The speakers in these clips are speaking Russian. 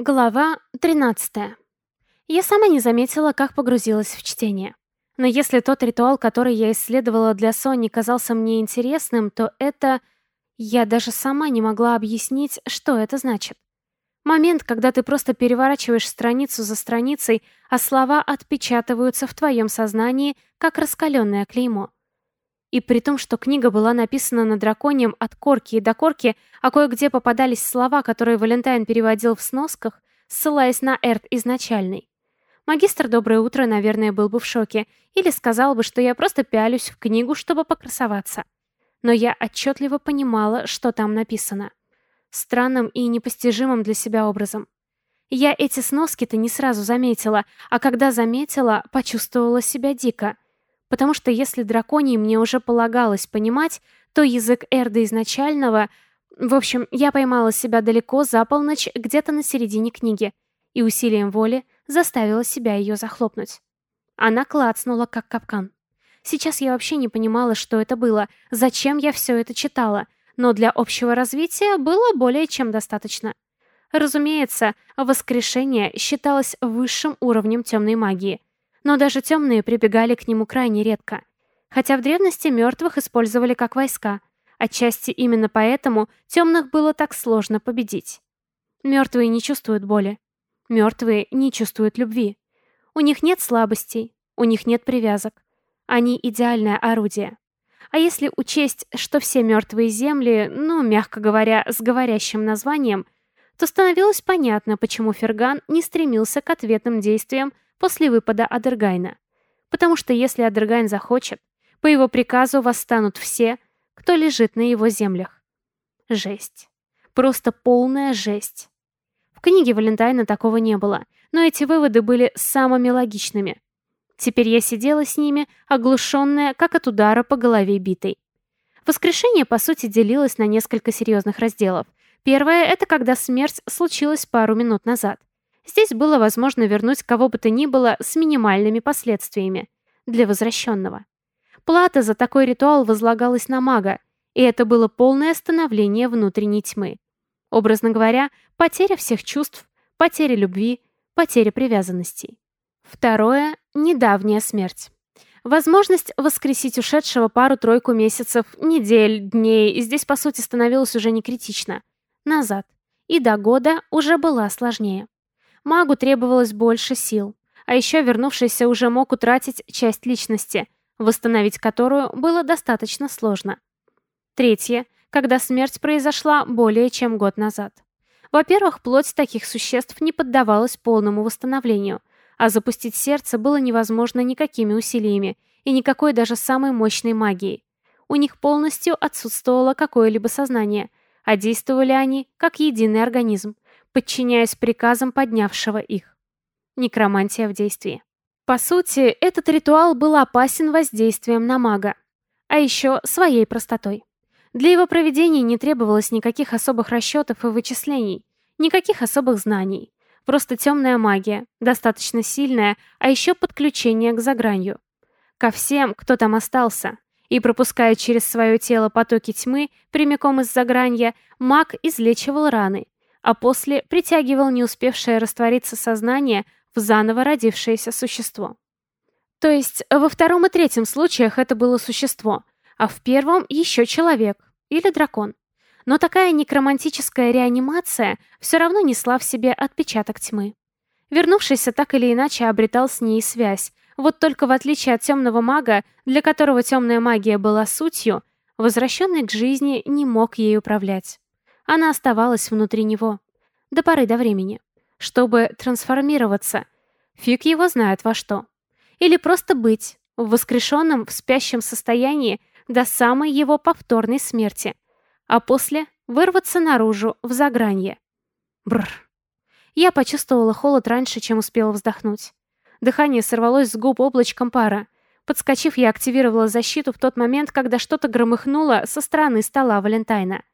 Глава 13. Я сама не заметила, как погрузилась в чтение. Но если тот ритуал, который я исследовала для Сони, казался мне интересным, то это... Я даже сама не могла объяснить, что это значит. Момент, когда ты просто переворачиваешь страницу за страницей, а слова отпечатываются в твоем сознании, как раскаленное клеймо. И при том, что книга была написана на драконьем от корки и до корки, а кое-где попадались слова, которые Валентайн переводил в сносках, ссылаясь на Эрт изначальный. Магистр «Доброе утро», наверное, был бы в шоке, или сказал бы, что я просто пялюсь в книгу, чтобы покрасоваться. Но я отчетливо понимала, что там написано. Странным и непостижимым для себя образом. Я эти сноски-то не сразу заметила, а когда заметила, почувствовала себя дико — Потому что если драконий мне уже полагалось понимать, то язык Эрда изначального... В общем, я поймала себя далеко за полночь, где-то на середине книги, и усилием воли заставила себя ее захлопнуть. Она клацнула, как капкан. Сейчас я вообще не понимала, что это было, зачем я все это читала, но для общего развития было более чем достаточно. Разумеется, воскрешение считалось высшим уровнем темной магии — но даже темные прибегали к нему крайне редко. Хотя в древности мертвых использовали как войска. Отчасти именно поэтому темных было так сложно победить. Мертвые не чувствуют боли. Мертвые не чувствуют любви. У них нет слабостей, у них нет привязок. Они идеальное орудие. А если учесть, что все мертвые земли, ну, мягко говоря, с говорящим названием, то становилось понятно, почему Ферган не стремился к ответным действиям после выпада Адергайна. Потому что если Адергайн захочет, по его приказу восстанут все, кто лежит на его землях. Жесть. Просто полная жесть. В книге Валентайна такого не было, но эти выводы были самыми логичными. Теперь я сидела с ними, оглушенная, как от удара по голове битой. Воскрешение, по сути, делилось на несколько серьезных разделов. Первое — это когда смерть случилась пару минут назад. Здесь было возможно вернуть кого бы то ни было с минимальными последствиями для возвращенного. Плата за такой ритуал возлагалась на мага, и это было полное становление внутренней тьмы. Образно говоря, потеря всех чувств, потеря любви, потеря привязанностей. Второе – недавняя смерть. Возможность воскресить ушедшего пару-тройку месяцев, недель, дней здесь, по сути, становилась уже не критично. Назад. И до года уже была сложнее. Магу требовалось больше сил, а еще вернувшийся уже мог утратить часть личности, восстановить которую было достаточно сложно. Третье, когда смерть произошла более чем год назад. Во-первых, плоть таких существ не поддавалась полному восстановлению, а запустить сердце было невозможно никакими усилиями и никакой даже самой мощной магией. У них полностью отсутствовало какое-либо сознание, а действовали они как единый организм, подчиняясь приказам поднявшего их. Некромантия в действии. По сути, этот ритуал был опасен воздействием на мага, а еще своей простотой. Для его проведения не требовалось никаких особых расчетов и вычислений, никаких особых знаний. Просто темная магия, достаточно сильная, а еще подключение к загранью. Ко всем, кто там остался. И пропуская через свое тело потоки тьмы прямиком из загранья, маг излечивал раны, а после притягивал не успевшее раствориться сознание в заново родившееся существо. То есть во втором и третьем случаях это было существо, а в первом еще человек или дракон. Но такая некромантическая реанимация все равно несла в себе отпечаток тьмы. Вернувшийся так или иначе обретал с ней связь, вот только в отличие от темного мага, для которого темная магия была сутью, возвращенный к жизни не мог ей управлять. Она оставалась внутри него. До поры до времени. Чтобы трансформироваться. Фиг его знает во что. Или просто быть в воскрешенном в спящем состоянии до самой его повторной смерти. А после вырваться наружу в загранье. Бррр. Я почувствовала холод раньше, чем успела вздохнуть. Дыхание сорвалось с губ облачком пара. Подскочив, я активировала защиту в тот момент, когда что-то громыхнуло со стороны стола Валентайна.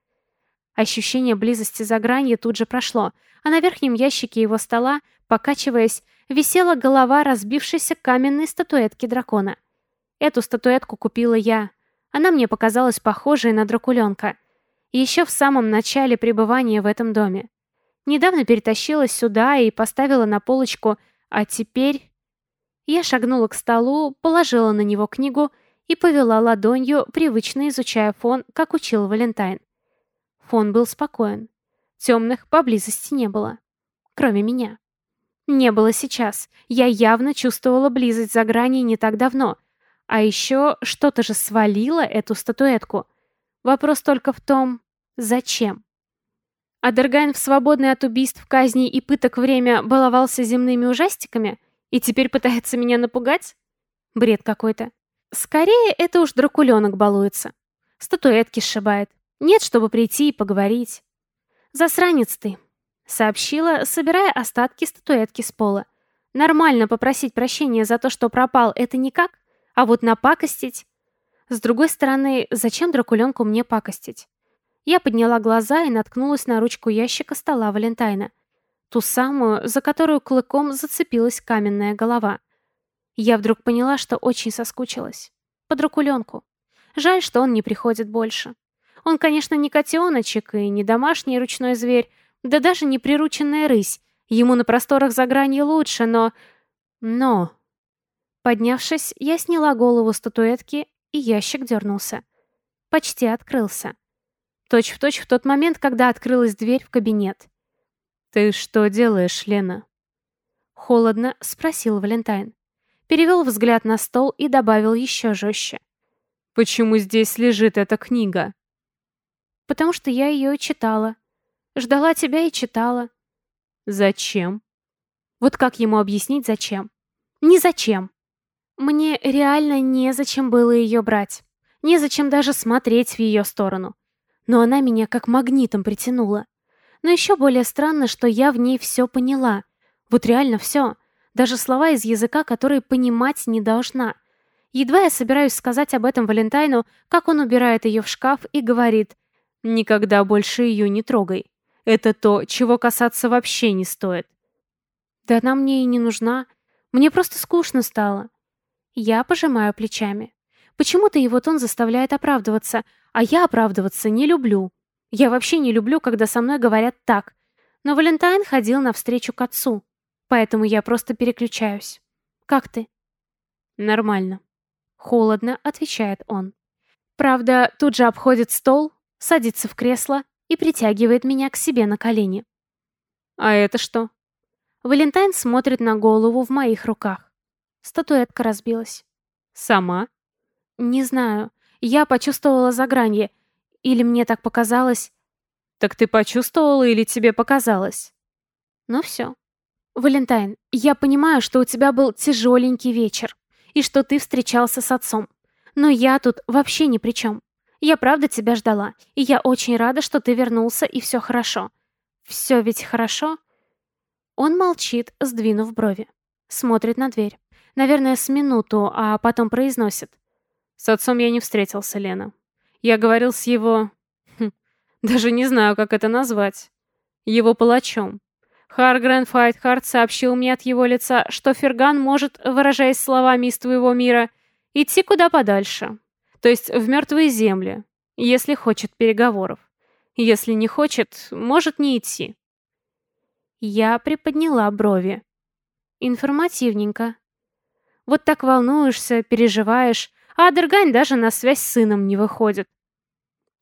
Ощущение близости за гранью тут же прошло, а на верхнем ящике его стола, покачиваясь, висела голова разбившейся каменной статуэтки дракона. Эту статуэтку купила я. Она мне показалась похожей на дракуленка. Еще в самом начале пребывания в этом доме. Недавно перетащила сюда и поставила на полочку, а теперь... Я шагнула к столу, положила на него книгу и повела ладонью, привычно изучая фон, как учил Валентайн. Фон был спокоен. Темных поблизости не было. Кроме меня. Не было сейчас. Я явно чувствовала близость за граней не так давно. А еще что-то же свалило эту статуэтку. Вопрос только в том, зачем? Адергайн в свободное от убийств, казней и пыток время баловался земными ужастиками и теперь пытается меня напугать? Бред какой-то. Скорее, это уж дракуленок балуется. Статуэтки сшибает. Нет, чтобы прийти и поговорить. «Засранец ты», — сообщила, собирая остатки статуэтки с пола. «Нормально попросить прощения за то, что пропал, это никак, а вот напакостить...» С другой стороны, зачем дракуленку мне пакостить? Я подняла глаза и наткнулась на ручку ящика стола Валентайна. Ту самую, за которую клыком зацепилась каменная голова. Я вдруг поняла, что очень соскучилась. Под рукуленку. Жаль, что он не приходит больше. Он, конечно, не котеночек и не домашний ручной зверь, да даже не прирученная рысь. Ему на просторах за гранью лучше, но... Но... Поднявшись, я сняла голову статуэтки, и ящик дернулся. Почти открылся. Точь в точь в тот момент, когда открылась дверь в кабинет. «Ты что делаешь, Лена?» Холодно спросил Валентайн. Перевел взгляд на стол и добавил еще жестче. «Почему здесь лежит эта книга?» «Потому что я ее читала. Ждала тебя и читала». «Зачем?» Вот как ему объяснить, зачем? Ни зачем. Мне реально незачем было ее брать. Незачем даже смотреть в ее сторону но она меня как магнитом притянула. Но еще более странно, что я в ней все поняла. Вот реально все. Даже слова из языка, которые понимать не должна. Едва я собираюсь сказать об этом Валентайну, как он убирает ее в шкаф и говорит «Никогда больше ее не трогай. Это то, чего касаться вообще не стоит». Да она мне и не нужна. Мне просто скучно стало. Я пожимаю плечами. Почему-то его тон заставляет оправдываться, а я оправдываться не люблю. Я вообще не люблю, когда со мной говорят так. Но Валентайн ходил навстречу к отцу, поэтому я просто переключаюсь. «Как ты?» «Нормально». Холодно, отвечает он. Правда, тут же обходит стол, садится в кресло и притягивает меня к себе на колени. «А это что?» Валентайн смотрит на голову в моих руках. Статуэтка разбилась. «Сама?» «Не знаю. Я почувствовала загранье. Или мне так показалось?» «Так ты почувствовала или тебе показалось?» «Ну все. Валентайн, я понимаю, что у тебя был тяжеленький вечер, и что ты встречался с отцом. Но я тут вообще ни при чем. Я правда тебя ждала, и я очень рада, что ты вернулся, и все хорошо. Все ведь хорошо?» Он молчит, сдвинув брови. Смотрит на дверь. Наверное, с минуту, а потом произносит. С отцом я не встретился, Лена. Я говорил с его... Хм, даже не знаю, как это назвать. Его палачом. Харгрен Файтхарт сообщил мне от его лица, что Ферган может, выражаясь словами из твоего мира, идти куда подальше. То есть в мертвые земли, если хочет переговоров. Если не хочет, может не идти. Я приподняла брови. Информативненько. Вот так волнуешься, переживаешь, а Адергань даже на связь с сыном не выходит.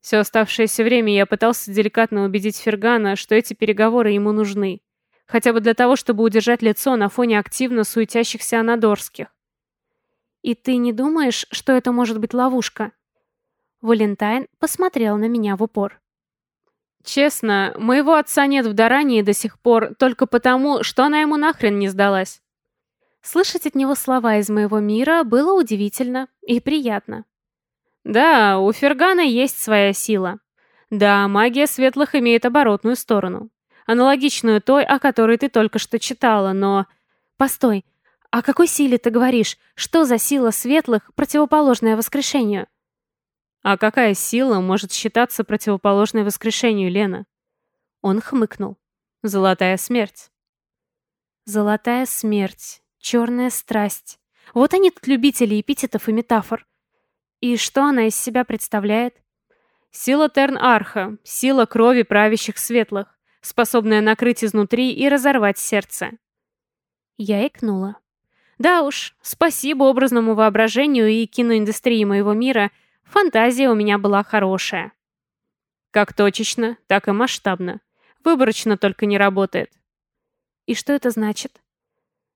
Все оставшееся время я пытался деликатно убедить Фергана, что эти переговоры ему нужны. Хотя бы для того, чтобы удержать лицо на фоне активно суетящихся анадорских. «И ты не думаешь, что это может быть ловушка?» Валентайн посмотрел на меня в упор. «Честно, моего отца нет в Дарании до сих пор только потому, что она ему нахрен не сдалась. Слышать от него слова из моего мира было удивительно и приятно. Да, у Фергана есть своя сила. Да, магия светлых имеет оборотную сторону. Аналогичную той, о которой ты только что читала, но... Постой, о какой силе ты говоришь? Что за сила светлых, противоположная воскрешению? А какая сила может считаться противоположной воскрешению, Лена? Он хмыкнул. Золотая смерть. Золотая смерть. Черная страсть. Вот они тут любители эпитетов и метафор. И что она из себя представляет? Сила Терн-Арха, сила крови правящих светлых, способная накрыть изнутри и разорвать сердце. Я икнула. Да уж, спасибо образному воображению и киноиндустрии моего мира, фантазия у меня была хорошая. Как точечно, так и масштабно. Выборочно только не работает. И что это значит?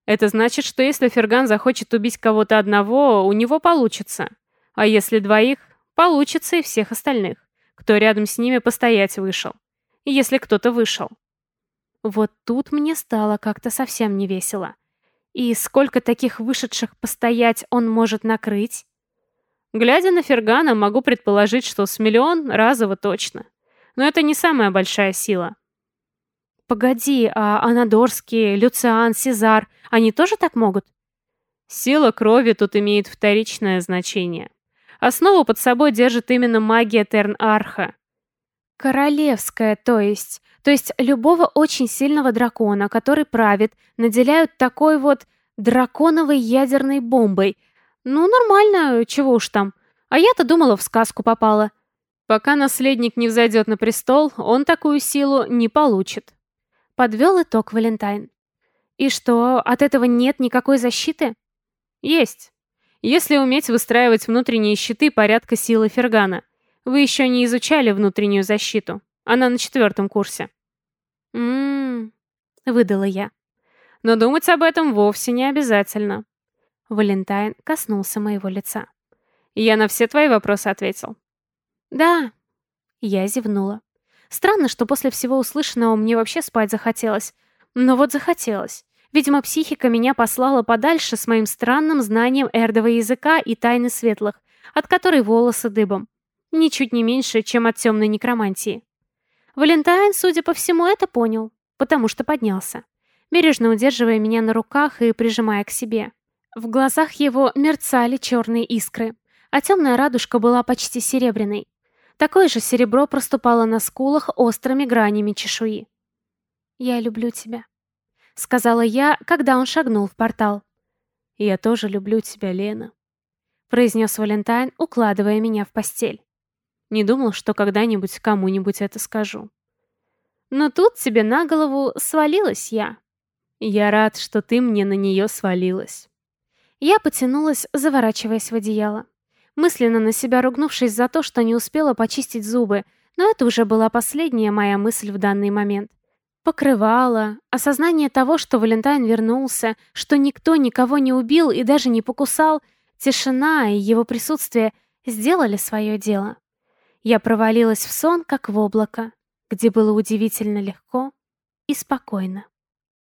Это значит, что если Ферган захочет убить кого-то одного, у него получится. А если двоих, получится и всех остальных, кто рядом с ними постоять вышел. Если кто-то вышел. Вот тут мне стало как-то совсем не весело. И сколько таких вышедших постоять он может накрыть? Глядя на Фергана, могу предположить, что с миллион разово точно. Но это не самая большая сила. Погоди, а Анадорские, Люциан, Сезар, они тоже так могут? Сила крови тут имеет вторичное значение. Основу под собой держит именно магия Терн-Арха. Королевская, то есть. То есть любого очень сильного дракона, который правит, наделяют такой вот драконовой ядерной бомбой. Ну, нормально, чего уж там. А я-то думала, в сказку попала. Пока наследник не взойдет на престол, он такую силу не получит. Подвел итог Валентайн. И что, от этого нет никакой защиты? Есть. Если уметь выстраивать внутренние щиты порядка силы Фергана. Вы еще не изучали внутреннюю защиту. Она на четвертом курсе. «М-м-м», выдала я. «Но думать об этом вовсе не обязательно». Валентайн коснулся моего лица. «Я на все твои вопросы ответил». «Да». Я зевнула. Странно, что после всего услышанного мне вообще спать захотелось. Но вот захотелось. Видимо, психика меня послала подальше с моим странным знанием эрдового языка и тайны светлых, от которой волосы дыбом. Ничуть не меньше, чем от темной некромантии. Валентайн, судя по всему, это понял, потому что поднялся, бережно удерживая меня на руках и прижимая к себе. В глазах его мерцали черные искры, а темная радужка была почти серебряной. Такое же серебро проступало на скулах острыми гранями чешуи. «Я люблю тебя», — сказала я, когда он шагнул в портал. «Я тоже люблю тебя, Лена», — произнес Валентайн, укладывая меня в постель. Не думал, что когда-нибудь кому-нибудь это скажу. Но тут тебе на голову свалилась я. Я рад, что ты мне на нее свалилась. Я потянулась, заворачиваясь в одеяло мысленно на себя ругнувшись за то, что не успела почистить зубы, но это уже была последняя моя мысль в данный момент. Покрывало, осознание того, что Валентайн вернулся, что никто никого не убил и даже не покусал, тишина и его присутствие сделали свое дело. Я провалилась в сон, как в облако, где было удивительно легко и спокойно.